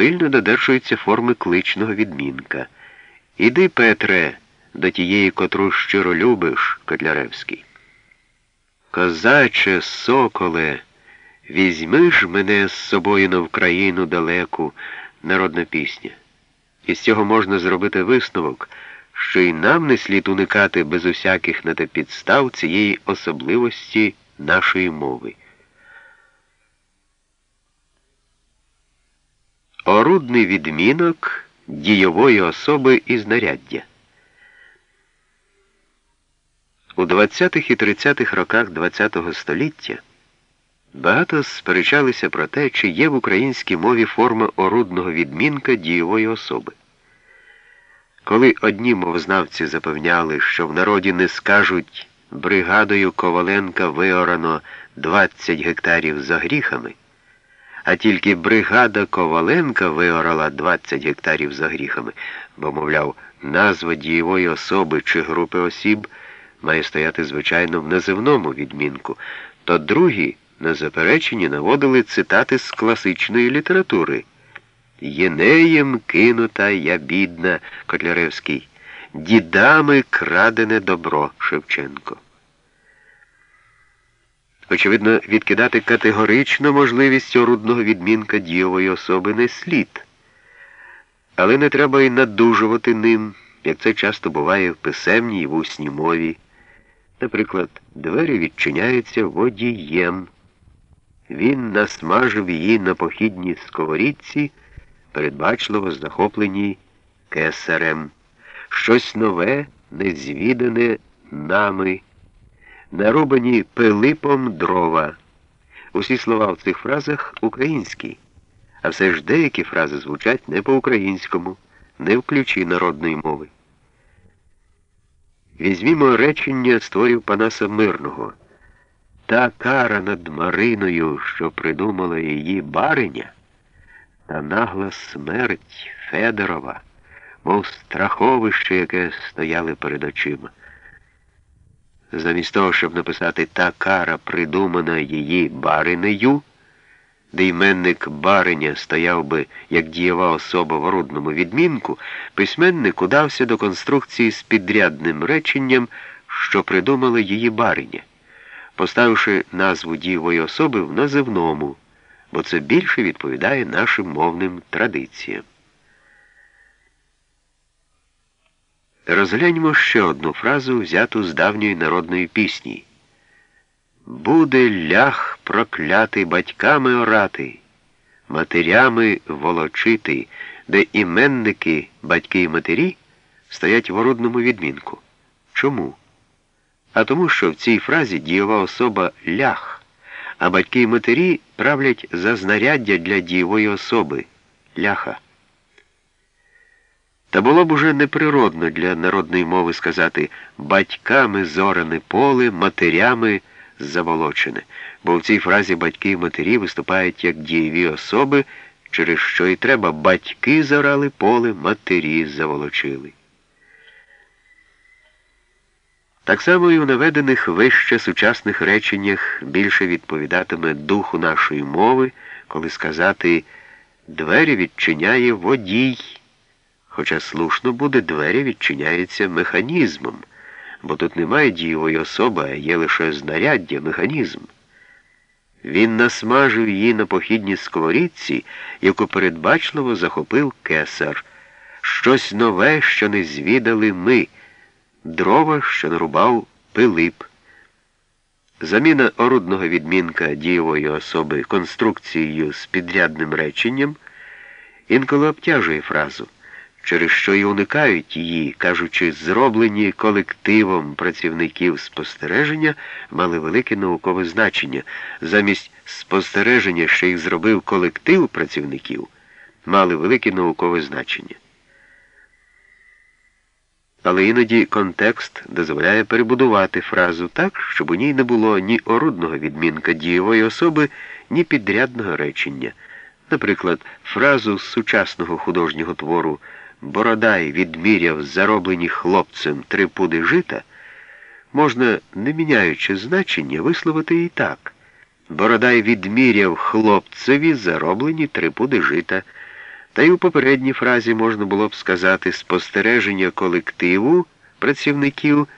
пильно додержуються форми кличного відмінка. Іди, Петре, до тієї, котру щиро любиш, Котляревський. Козаче, соколе, візьми ж мене з собою на Вкраїну далеку, народна пісня. І з цього можна зробити висновок, що й нам не слід уникати без усяких на те підстав цієї особливості нашої мови. Орудний відмінок дійової особи і знаряддя. У 20-х і 30-х роках ХХ століття багато сперечалися про те, чи є в українській мові форма орудного відмінка дійової особи. Коли одні мовознавці запевняли, що в народі не скажуть бригадою Коваленка виорано 20 гектарів за гріхами, а тільки бригада Коваленка виорала 20 гектарів за гріхами, бо, мовляв, назва дієвої особи чи групи осіб має стояти, звичайно, в називному відмінку, то другі на запереченні наводили цитати з класичної літератури. Єнеєм кинута я бідна, Котляревський, дідами крадене добро Шевченко. Очевидно, відкидати категорично можливість орудного відмінка дієвої особи не слід. Але не треба й надужувати ним, як це часто буває в писемній і в усній мові. Наприклад, двері відчиняються водієм. Він насмажив її на похідній сковорідці, передбачливо захопленій кесарем. Щось нове, незвідане нами нарубані Пилипом дрова. Усі слова в цих фразах українські, а все ж деякі фрази звучать не по-українському, не в ключі народної мови. Візьмімо речення створів Панаса Мирного. Та кара над Мариною, що придумала її бариня, та нагла смерть Федорова, мов страховище, яке стояли перед очима. Замість того, щоб написати та кара придумана її баринею, де іменник бариня стояв би як дієва особа в орудному відмінку, письменник удався до конструкції з підрядним реченням, що придумала її бариня, поставивши назву дієвої особи в називному, бо це більше відповідає нашим мовним традиціям. Розгляньмо ще одну фразу, взяту з давньої народної пісні. Буде лях проклятий батьками орати, матерями волочити, де іменники, батьки і матері стоять в орудному відмінку. Чому? А тому, що в цій фразі дієва особа лях, а батьки і матері правлять за знаряддя для дієвої особи ляха. Та було б уже неприродно для народної мови сказати батьками зоране поле, матерями заволочене, бо в цій фразі батьки і матері виступають як дієві особи, через що і треба батьки зорали поле, матері заволочили. Так само і у наведених вище сучасних реченнях більше відповідатиме духу нашої мови, коли сказати двері відчиняє водій. Хоча слушно буде, двері відчиняються механізмом, бо тут немає дієвої особи, а є лише знаряддя, механізм. Він насмажив її на похідній сковорідці, яку передбачливо захопив кесар. Щось нове, що не звідали ми, дрова, що нарубав Пилип. Заміна орудного відмінка дієвої особи конструкцією з підрядним реченням інколи обтяжує фразу через що й уникають її, кажучи, зроблені колективом працівників спостереження, мали велике наукове значення. Замість спостереження, що їх зробив колектив працівників, мали велике наукове значення. Але іноді контекст дозволяє перебудувати фразу так, щоб у ній не було ні орудного відмінка дієвої особи, ні підрядного речення. Наприклад, фразу з сучасного художнього твору Бородай відміряв зароблені хлопцем три пуди жита, можна, не міняючи значення, висловити і так. Бородай відміряв хлопцеві зароблені три пуди жита. Та й у попередній фразі можна було б сказати спостереження колективу працівників.